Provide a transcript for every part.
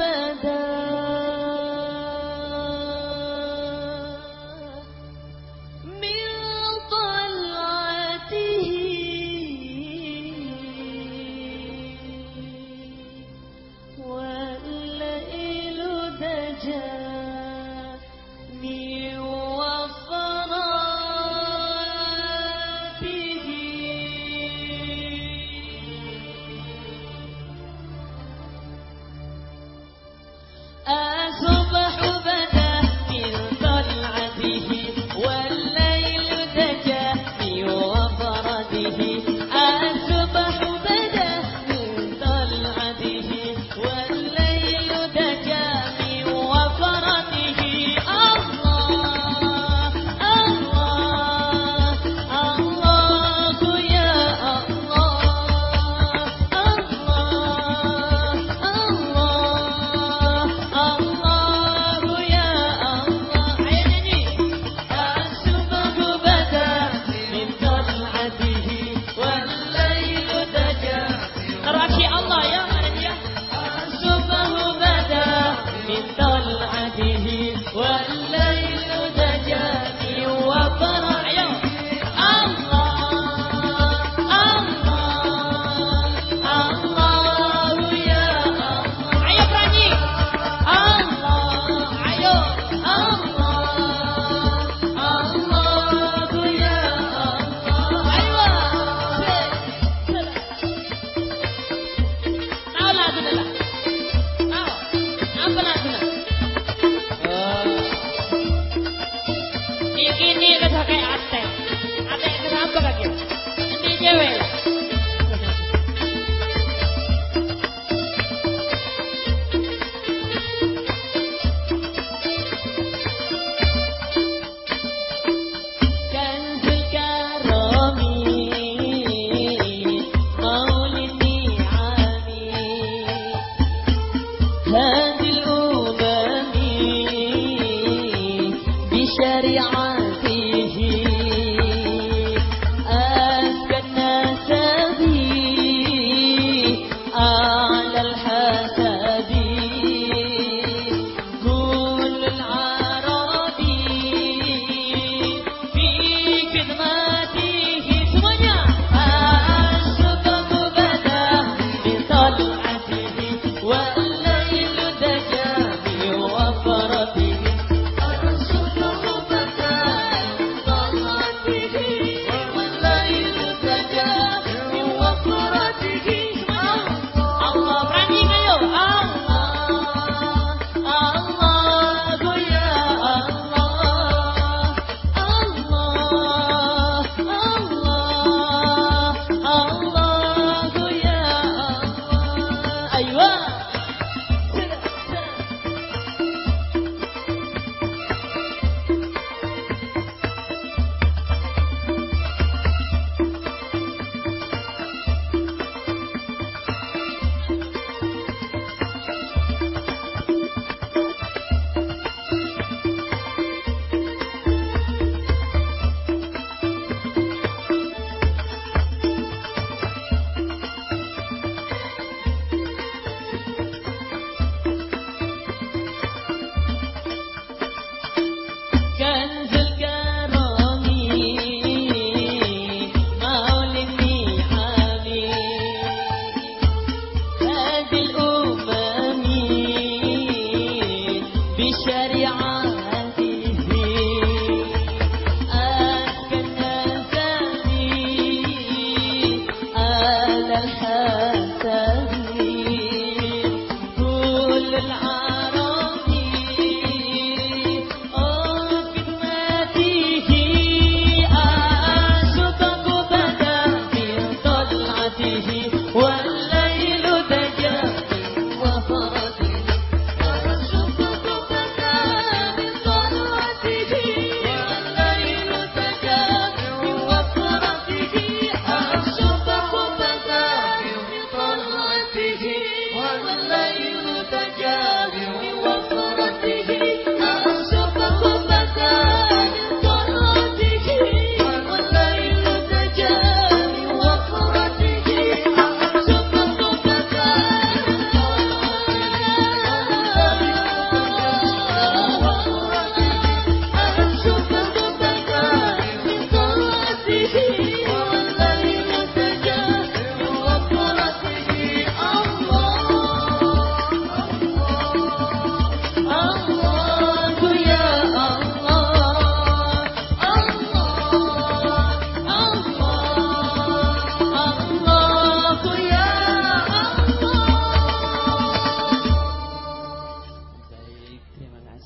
أبدا pakai atel. Atel kenapa kakek? Ini cewek lah. Hey وأفيد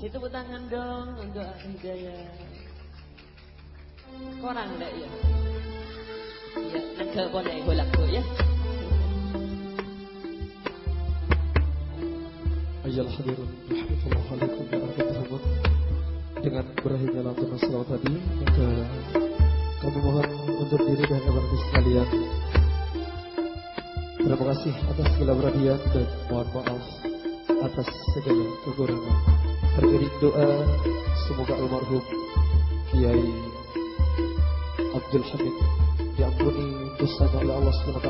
Kasih tepuk tangan dong untuk Hidayah. Korang enggak ya? Ya, naga boleh golak tuh ya. Ayol hadirin Rahmatullah alaikum Dengan berakhirnya lantunan selawat tadi Maka kami mohon undur diri dan berhenti sekalian Terima kasih atas segala perhatian dan mohon maaf atas segala kekurangan. Teriring doa semoga almarhum Kiai Abdul Hamid diampuni dosanya oleh Allah SWT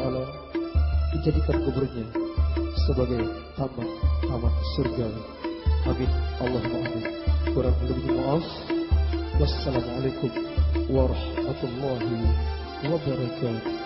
dijadikan kuburnya sebagai taman taman surga. Amin. Allahumma amin. Kurang lebih maaf. Wassalamualaikum warahmatullahi wabarakatuh.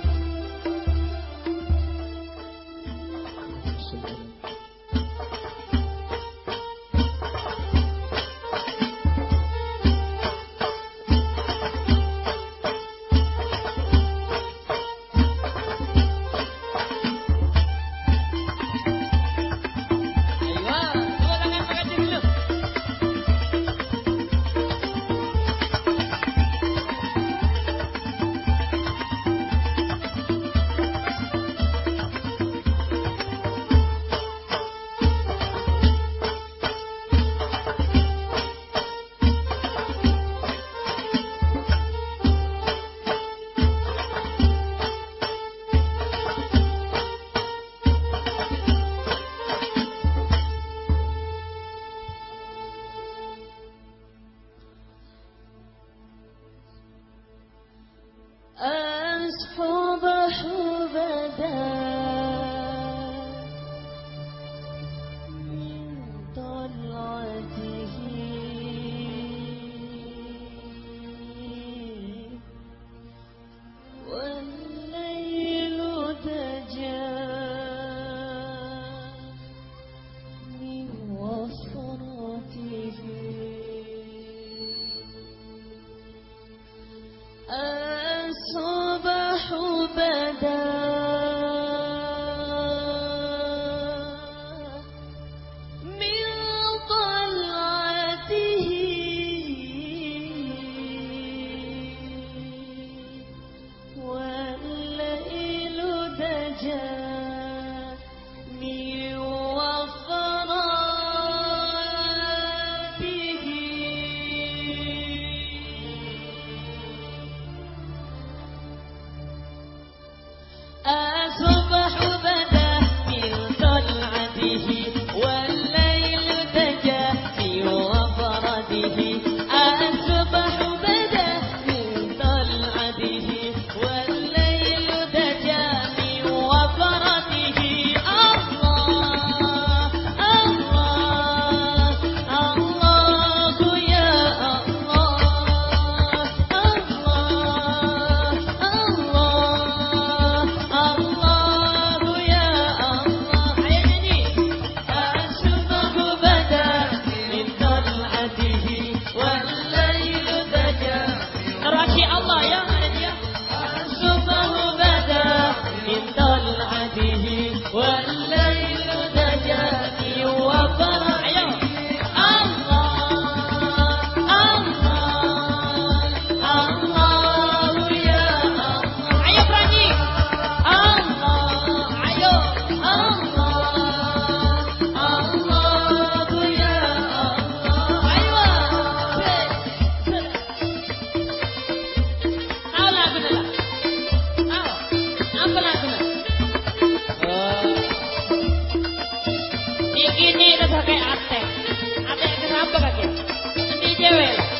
begini ada pakai ate. Ate kenapa kakek? Ini cewek.